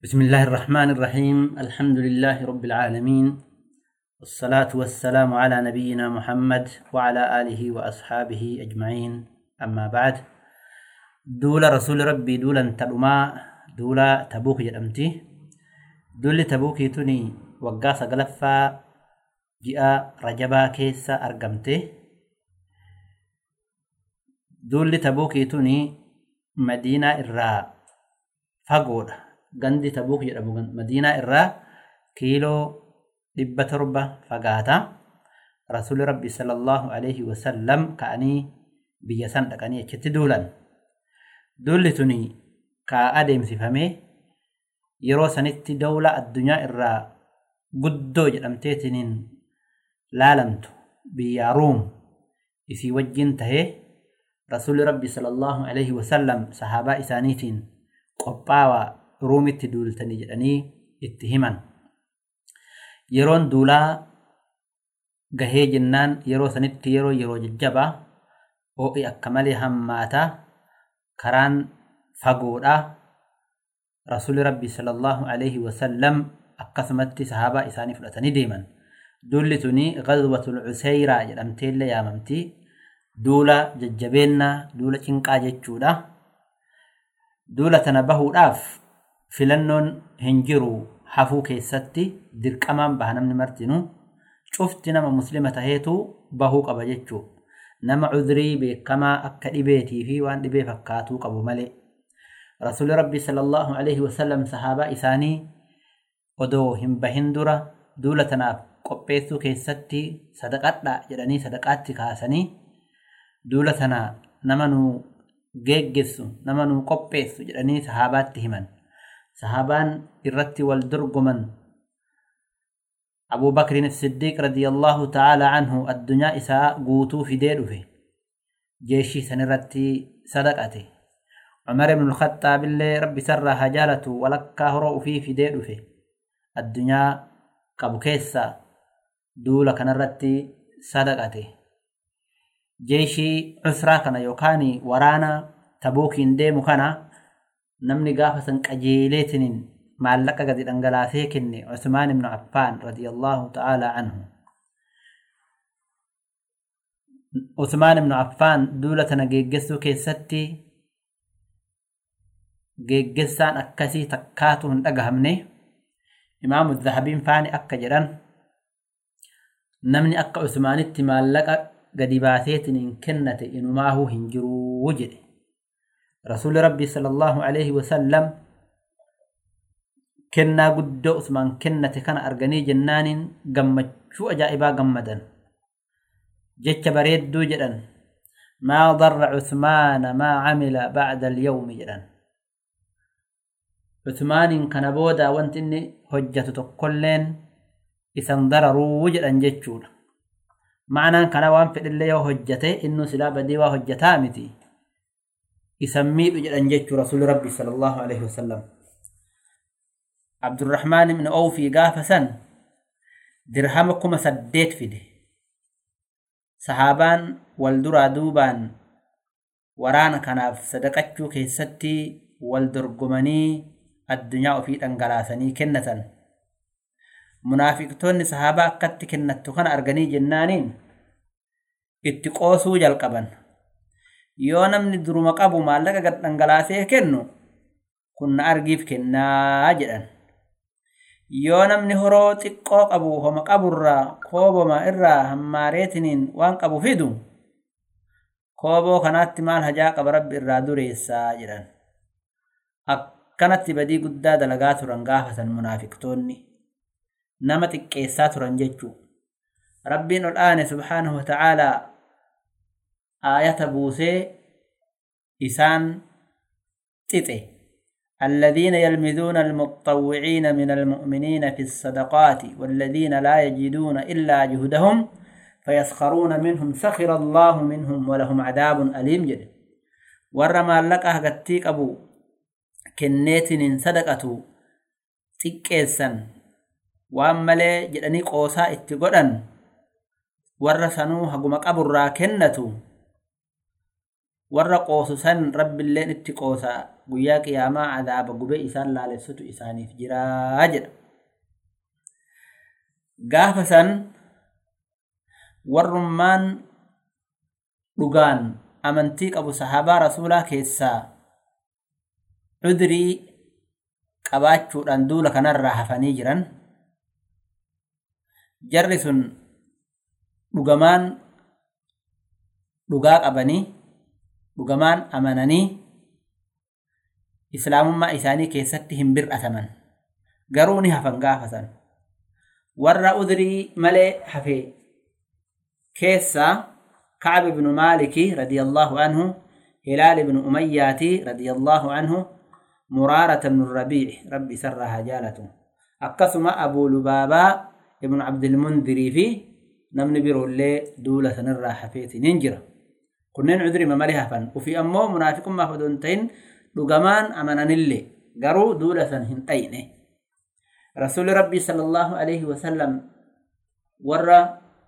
بسم الله الرحمن الرحيم الحمد لله رب العالمين والصلاة والسلام على نبينا محمد وعلى آله وأصحابه أجمعين أما بعد دولة رسول ربي دولة تلما دولة تبوك جرمتي دولة تبوك تني وقاس قلفا جاء رجبا كيسا أرقمته دولة تبوك تني مدينة الراء فقودة gandi tabuuk jedhamu madiinaa irraa kiiloo dhibba torba fagaata rasuuli rabbi sallallahu alaihi wasallam ka'anii biyya san dhaqanii achitti duulan duulli tuni kaa adeemsifamee yeroo sanitti dawla addunyaa irraa guddoo jedhamteetiniin laalamtu biyya ruum isii wajjin tahee rasuuli rabbi sallallahu alaihi wasallam sahaabaa isaaniitiin qophaawaa ruumitti duultanii jedhanii itti himan. Yeroon duulaa gahee jennaan yeroo sanitti yeroo yeroo jajjabaa ho'i akka malee hammaataa karaan fagoodhaa rasuuli rabbi sallallahu alaihi wasallam akkasumatti sahaabaa isaanii fudhatanii deeman. Duulli tuni ghazwatul useyraa jedhamteellee yaamamti. Duula jajjabeennaa duula cinqaa jechuudha. Duula tana bahuudhaaf filannoon hin jiru hafuu keessatti dirqamaan baha namni martinu cufti nama muslima taheetu bahuu qaba jechuu. Nama cudrii beekamaa akka dhibeetii fi waan dhibee fakkaatuu qabu malee. Rasuuli rabbi sallallahu alaihi wasallam sahaabaa isaanii odoo hin bahin dura duula tanaaf qopheessuu keessatti sadaqadha jedhanii sadaqaatti kaasanii duula tana nama nuu geeggessu nama nuu qopheessu jedhanii sahaabaatti himan sahaabaan irratti wal dorgoman abuu bakrin siddiiq radiyallaahu ta'aalaa anhu addunyaa isaa guutuu fidee dhufe jeeshii san irratti sadaqate cumar ibnu lkhaxaabillee rabbi sarraa haa jaalatu walakkaa horoo ufii fidee dhufe addunyaa qabu keessaa duula kanarratti sadaqate jeeshii cusraa kana yookaan waraana tabuukiin deemu kana namni gaafa san qajeeleetiniin maallaqa gadi dhangalaasee kenne Usmaan ibnu Affaan radiyallahu ta'aalaa anhu. Usmaan ibnu Affaan duula tana geeggessuu keessatti geeggessaan akkasii takkaatu hin dhagahamne imaamu zahabiin faani akka jedhan namni akka Usmaanitti maallaqa gadi baaseetiniin kennate inumaahuu hin jiruu jedhe. رسول ربي صلى الله عليه وسلم كنا قد عثمان كنة كان أرغني جنان قمت شو أجائبا قمدا جتش بريد دو جدا ما ضر عثمان ما عمل بعد اليوم جدا عثمان كان بودا وانت إني هجة تقلين إسان ضرروا جدا جتشولا معنى كان وان في اللي هجته إنه سلا بدي وهجتامتي isan miidhu jedhan jechuu rasuuli rabbi sallallahu alaihi wasallam abdurrahmaan ibn awfii gaafa san dirhama kuma saddeet fide. Sahaabaan wal duraa duubaan waraana kanaaf sadaqachuu keessatti wal dorgomanii addunyaa ofii dhangalaasanii kennatan. Munaafiqtoonni sahaabaa akkatti kennattu kana arganii jennaaniin itti qoosuu jalqaban yoo namni duruma qabu maallaqa gad dhangalaasee kennu kun argiif kennaa jedhan yoo namni horoo xiqqoo qabu homa qaburraa kooboma irraa hammaareetiniin waan qabu fidu kooboo kanaatti maal hajaa qaba rabbi irraa dureessaa jedhan akkanatti badii guddaa dalagaa turan gaafatan munaafiqtoonni nama xiqqeessaa turan jechuu rabbiin ol aane subhaanahu wa ta'aalaa آية بوسي إسان تتي الذين يلمذون المتطوعين من المؤمنين في الصدقات والذين لا يجدون إلا جهدهم فيسخرون منهم سخر الله منهم ولهم عذاب أليم جد. ورما لك أهغتيك أبو كنيتن صدقة تكيسا وأمالي جدني قوسا اتقودن. ورسنو هقم قبر كنتو. Warra qoosu san rabbiilleen itti qoosa guyyaa qiyaamaa adaaba gubee isaan laalessutu isaaniif jiraa jedha gaafa san warrummaan dhugaan amantii qabu sahaabaa rasuulaa keessaa cudrii qabaachuudhaan duula kanarraa hafanii jiran jarri sun dhugamaan dhugaa qabanii dhugamaan amananii islaamummaa isaanii keessatti hin bir'ataman garuu ni hafan gaafatan warra udrii malee hafe keessaa كعب بن مالك رضي الله عنه هلال بن أميات رضي الله عنه مرارة بن الربيع ربي سرها جالته. أقسم أبو لبابا ابن عبد المنذر في نمن برو اللي دولة نرى حفيت ننجر كنين عذري ما مليها فن وفي أمو منافق ما فدونتين لقمان أمنا اللي قروا دولة هنتين رسول ربي صلى الله عليه وسلم ورى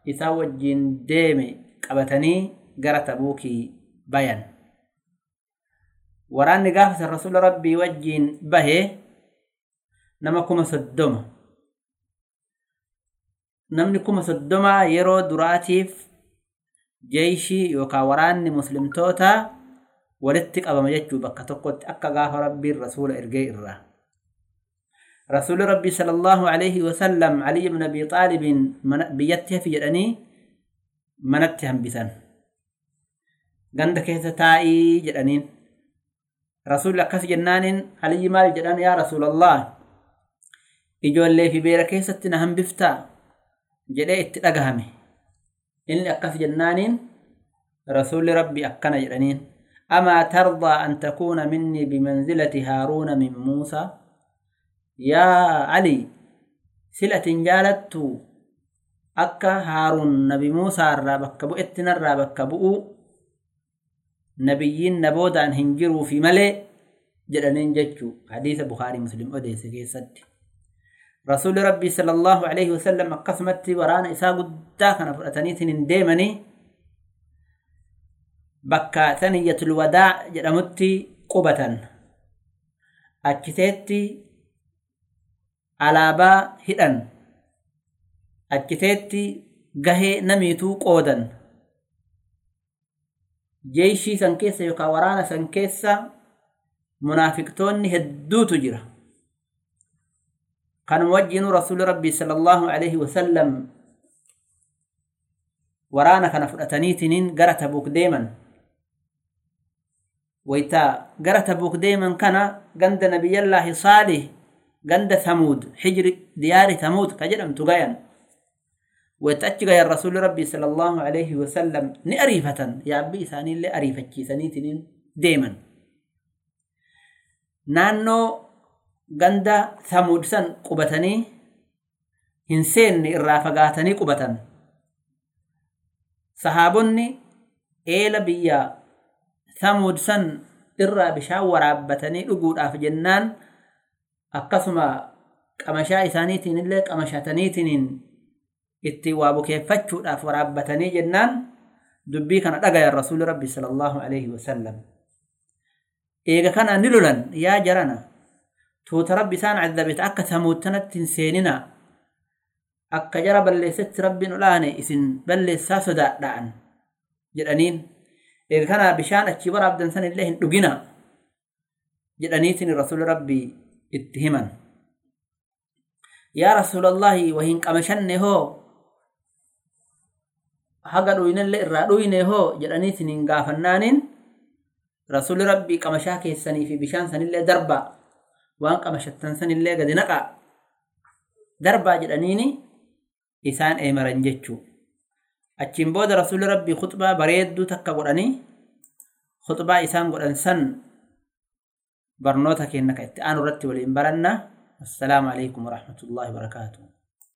إساوى الجين ديمي qabatanii gara tabuukii bayan waraanni gaafasa rasuula rabbii wajjiin bahee nama kuma soddoma namni kuma soddomaa yeroo duraatiif جيشي يوكاوراني مسلم توتا ولتك أبا مججو بك تقوت أكاقاه ربي الرسول إرقي إرى. رسول ربي صلى الله عليه وسلم علي بن أبي طالب بيتها في جرأني منتهم بسن قندكي ستائي جرأني رسول لكس جنان علي مال جرأني يا رسول الله. إجوال لي في بيرا كيستنا هم بفتا. جرأي اتلقهمي إن أقف جنانين رسول ربي أكنا جرنين أما ترضى أن تكون مني بمنزلة هارون من موسى؟ يا علي سلة جالت أكا هارون نبي موسى الرابك بو إتنا الرابك بو نبيين نبودا أن هنجروا في ملي جرنين ججو حديث بخاري مسلم أديس كي صدق rabbii sala allahu alaihi wasallam akkasumatti waraana isaa guddaa kana fudhataniitiin hin deemanii bakka saniyyatul wadaa jedhamutti qubatan achiteetti alaabaa hidhan achiteetti gahee namiituu qoodan jeeshii san keessa yookaan waraana san keessa كان موجين رسول ربي صلى الله عليه وسلم. ورانا كان فرأتنيتين قرأت بوك ديما ويتا قرأت بوك ديما كان قند نبي الله صالح قند ثمود حجر ديار ثمود كجرم تقايا ويتأتشق يا رسول ربي صلى الله عليه وسلم نأريفة يا أبي ثاني اللي أريفة كي ثانيتين ديما نانو غندا ثمود سن قبتني هنسين الرافقاتني قبتن صحابني إيلا بيا ثمود سن irraa bishaan waraabbatanii dhuguudhaaf jennaan akkasuma qamashaa isaaniitiin illee qamashataniitiin itti waa bukeeffachuudhaaf waraabbatanii jennaan dubbii kana dhagayan rasuuli rabbi sala allahu alaihi wasallam eega kana ni lolan yaa jarana rabbi isaan cadabete akka samuuttanatti hin seenina akka jara balleessetti rabbiin olaane isin balleessaa sodaadha'an jedhaniin eega kana bishaan achii waraabdan san illee hin dhugina jedhaniitin rasuuli rabbii itti himan yaa rasuulallahi wahin qamashanne hoo haga dhuynellee irraa dhuyne hoo jedhaniitin hin gaafannaaniin rasuuli rabbii qamashaa keessanii fi bishaan sanillee darbaa وان قما شتنسن اللي قد نقا دربا جدانيني إسان إمران جيتشو أجين بود رسول ربي خطبة بريد تكا قراني خطبة إسان قران سن برنوتك إنك اتعان رتي والإنبرنا السلام عليكم ورحمة الله وبركاته